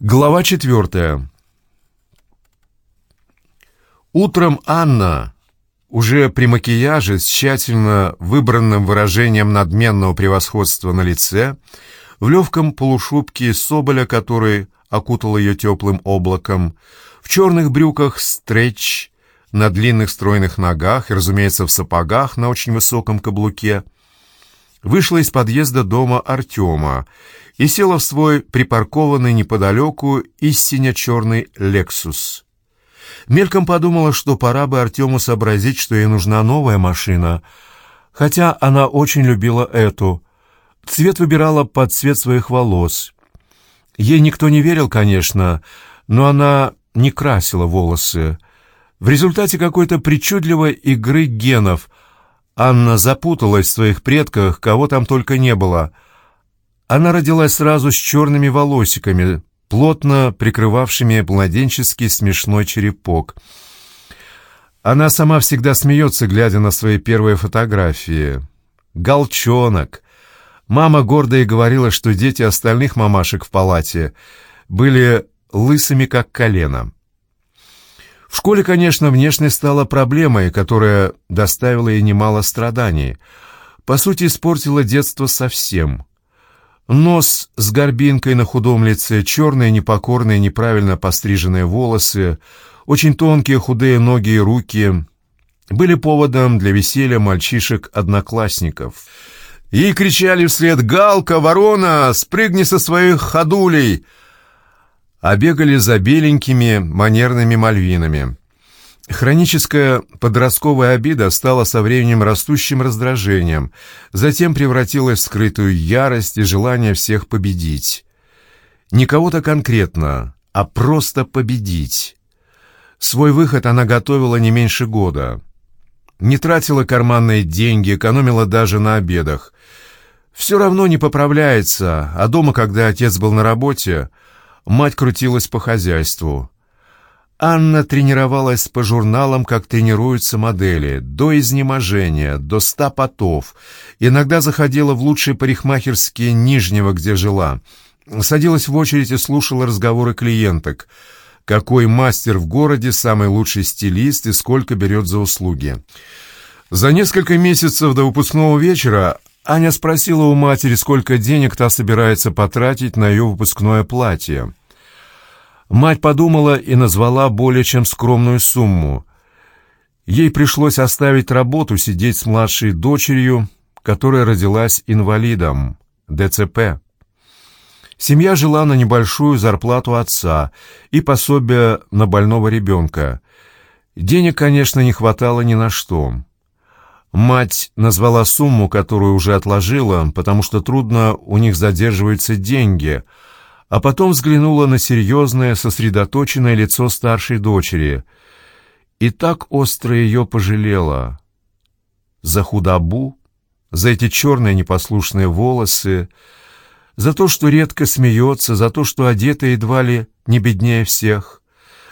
Глава четвертая. Утром Анна, уже при макияже, с тщательно выбранным выражением надменного превосходства на лице, в легком полушубке соболя, который окутал ее теплым облаком, в черных брюках стретч, на длинных стройных ногах и, разумеется, в сапогах на очень высоком каблуке, вышла из подъезда дома Артема и села в свой припаркованный неподалеку истинно черный «Лексус». Мельком подумала, что пора бы Артему сообразить, что ей нужна новая машина, хотя она очень любила эту. Цвет выбирала под цвет своих волос. Ей никто не верил, конечно, но она не красила волосы. В результате какой-то причудливой игры генов Анна запуталась в своих предках, кого там только не было — она родилась сразу с черными волосиками, плотно прикрывавшими младенческий смешной черепок. Она сама всегда смеется, глядя на свои первые фотографии. «Голчонок!» Мама гордо и говорила, что дети остальных мамашек в палате были лысыми, как колено. В школе, конечно, внешность стала проблемой, которая доставила ей немало страданий. По сути, испортила детство совсем. Нос с горбинкой на худом лице, черные, непокорные, неправильно постриженные волосы, очень тонкие худые ноги и руки были поводом для веселья мальчишек-одноклассников. Ей кричали вслед «Галка, ворона, спрыгни со своих ходулей!» а бегали за беленькими манерными мальвинами. Хроническая подростковая обида стала со временем растущим раздражением, затем превратилась в скрытую ярость и желание всех победить. Не кого-то конкретно, а просто победить. Свой выход она готовила не меньше года. Не тратила карманные деньги, экономила даже на обедах. Все равно не поправляется, а дома, когда отец был на работе, мать крутилась по хозяйству. Анна тренировалась по журналам, как тренируются модели, до изнеможения, до ста потов. Иногда заходила в лучшие парикмахерские Нижнего, где жила. Садилась в очередь и слушала разговоры клиенток. Какой мастер в городе, самый лучший стилист и сколько берет за услуги. За несколько месяцев до выпускного вечера Аня спросила у матери, сколько денег та собирается потратить на ее выпускное платье. Мать подумала и назвала более чем скромную сумму. Ей пришлось оставить работу, сидеть с младшей дочерью, которая родилась инвалидом, ДЦП. Семья жила на небольшую зарплату отца и пособие на больного ребенка. Денег, конечно, не хватало ни на что. Мать назвала сумму, которую уже отложила, потому что трудно у них задерживаются деньги — а потом взглянула на серьезное, сосредоточенное лицо старшей дочери и так остро ее пожалела. За худобу, за эти черные непослушные волосы, за то, что редко смеется, за то, что одета едва ли не беднее всех,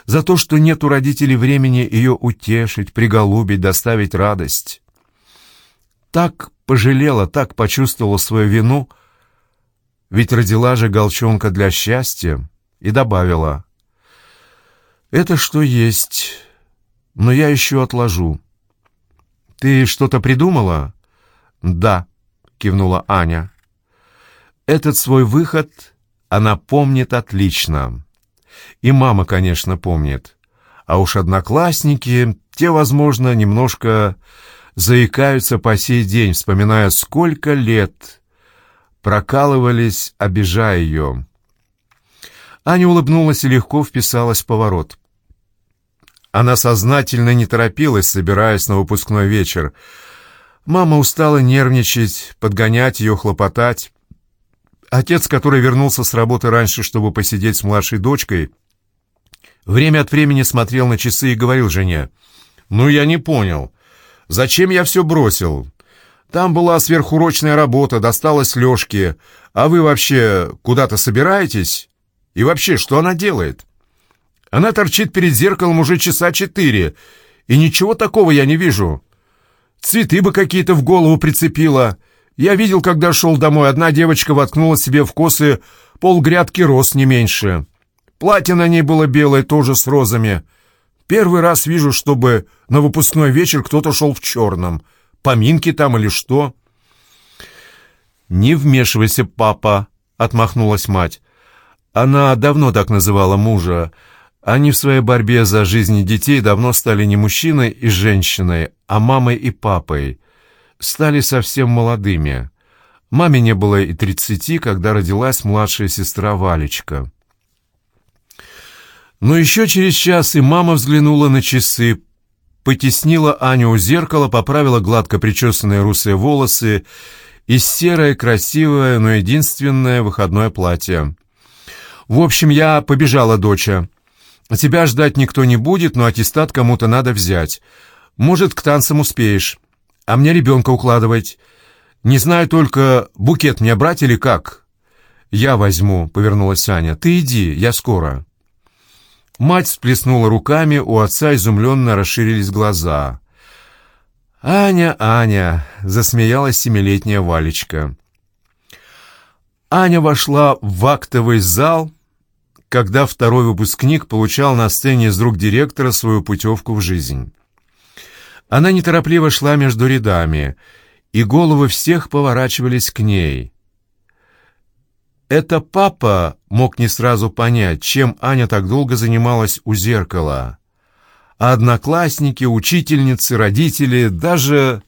за то, что нет у родителей времени ее утешить, приголубить, доставить радость. Так пожалела, так почувствовала свою вину — ведь родила же голчонка для счастья, и добавила. «Это что есть, но я еще отложу». «Ты что-то придумала?» «Да», — кивнула Аня. «Этот свой выход она помнит отлично. И мама, конечно, помнит. А уж одноклассники, те, возможно, немножко заикаются по сей день, вспоминая, сколько лет прокалывались, обижая ее. Аня улыбнулась и легко вписалась в поворот. Она сознательно не торопилась, собираясь на выпускной вечер. Мама устала нервничать, подгонять ее, хлопотать. Отец, который вернулся с работы раньше, чтобы посидеть с младшей дочкой, время от времени смотрел на часы и говорил жене, «Ну, я не понял, зачем я все бросил? Там была сверхурочная работа, досталась Лёшке. А вы вообще куда-то собираетесь? И вообще, что она делает? Она торчит перед зеркалом уже часа четыре, и ничего такого я не вижу. Цветы бы какие-то в голову прицепила. Я видел, когда шел домой, одна девочка воткнула себе в косы полгрядки роз не меньше. Платье на ней было белое, тоже с розами. Первый раз вижу, чтобы на выпускной вечер кто-то шел в черном. Поминки там или что?» «Не вмешивайся, папа», — отмахнулась мать. Она давно так называла мужа. Они в своей борьбе за жизни детей давно стали не мужчиной и женщиной, а мамой и папой. Стали совсем молодыми. Маме не было и тридцати, когда родилась младшая сестра Валечка. Но еще через час и мама взглянула на часы, потеснила Аню у зеркала, поправила гладко причесанные русые волосы и серое, красивое, но единственное выходное платье. «В общем, я побежала, доча. Тебя ждать никто не будет, но аттестат кому-то надо взять. Может, к танцам успеешь. А мне ребенка укладывать. Не знаю только, букет мне брать или как?» «Я возьму», — повернулась Аня. «Ты иди, я скоро». Мать всплеснула руками, у отца изумленно расширились глаза. «Аня, Аня!» — засмеялась семилетняя Валечка. Аня вошла в актовый зал, когда второй выпускник получал на сцене из рук директора свою путевку в жизнь. Она неторопливо шла между рядами, и головы всех поворачивались к ней. Это папа мог не сразу понять, чем Аня так долго занималась у зеркала. А одноклассники, учительницы, родители, даже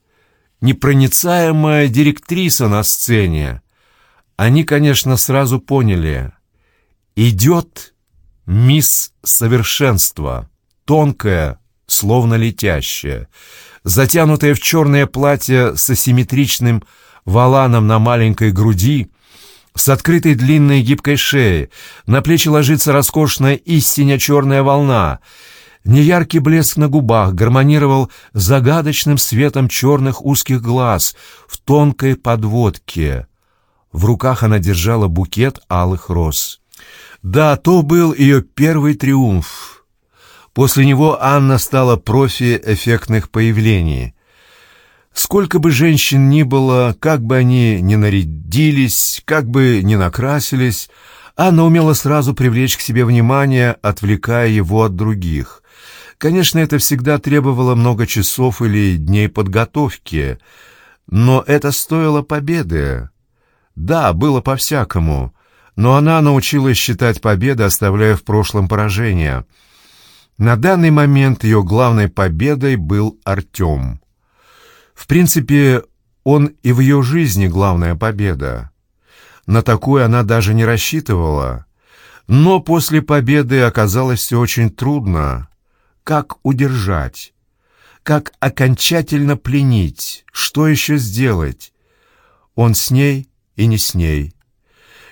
непроницаемая директриса на сцене. Они, конечно, сразу поняли. Идет мисс совершенства, тонкая, словно летящая, затянутая в черное платье с асимметричным валаном на маленькой груди, с открытой длинной гибкой шеей, на плечи ложится роскошная истинно черная волна. Неяркий блеск на губах гармонировал загадочным светом черных узких глаз в тонкой подводке. В руках она держала букет алых роз. Да, то был ее первый триумф. После него Анна стала профи эффектных появлений. Сколько бы женщин ни было, как бы они ни нарядились, как бы ни накрасились, Анна умела сразу привлечь к себе внимание, отвлекая его от других. Конечно, это всегда требовало много часов или дней подготовки, но это стоило победы. Да, было по-всякому, но она научилась считать победы, оставляя в прошлом поражение. На данный момент ее главной победой был Артем. В принципе, он и в ее жизни главная победа. На такую она даже не рассчитывала. Но после победы оказалось все очень трудно. Как удержать? Как окончательно пленить? Что еще сделать? Он с ней и не с ней.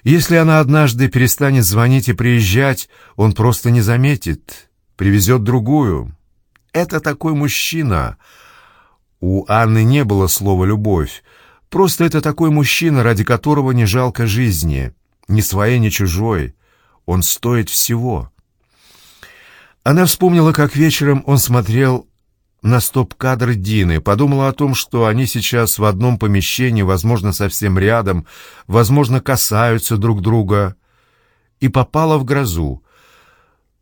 Если она однажды перестанет звонить и приезжать, он просто не заметит, привезет другую. Это такой мужчина — у Анны не было слова «любовь». Просто это такой мужчина, ради которого не жалко жизни. Ни своей, ни чужой. Он стоит всего. Она вспомнила, как вечером он смотрел на стоп-кадр Дины, подумала о том, что они сейчас в одном помещении, возможно, совсем рядом, возможно, касаются друг друга, и попала в грозу,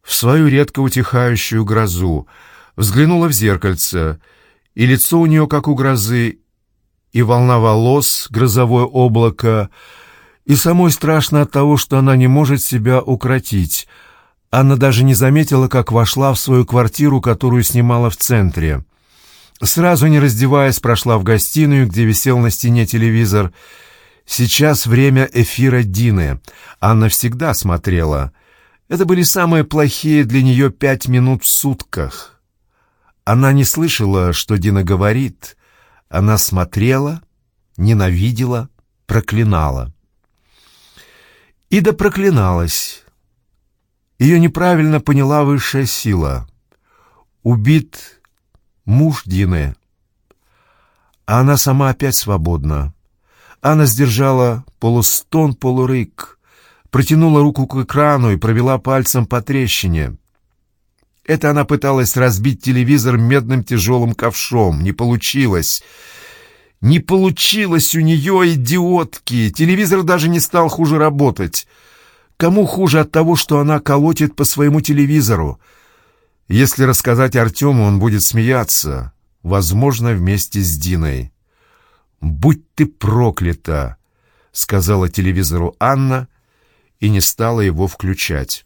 в свою редко утихающую грозу, взглянула в зеркальце — и лицо у нее, как у грозы, и волна волос, грозовое облако, и самой страшно от того, что она не может себя укротить. Анна даже не заметила, как вошла в свою квартиру, которую снимала в центре. Сразу не раздеваясь, прошла в гостиную, где висел на стене телевизор. Сейчас время эфира Дины. Анна всегда смотрела. Это были самые плохие для нее пять минут в сутках. Она не слышала, что Дина говорит. Она смотрела, ненавидела, проклинала. Ида проклиналась. Ее неправильно поняла высшая сила. Убит муж Дины. А она сама опять свободна. Анна сдержала полустон, полурык, протянула руку к экрану и провела пальцем по трещине. Это она пыталась разбить телевизор медным тяжелым ковшом. Не получилось. Не получилось у нее, идиотки. Телевизор даже не стал хуже работать. Кому хуже от того, что она колотит по своему телевизору? Если рассказать Артему, он будет смеяться, возможно, вместе с Диной. «Будь ты проклята!» — сказала телевизору Анна и не стала его включать.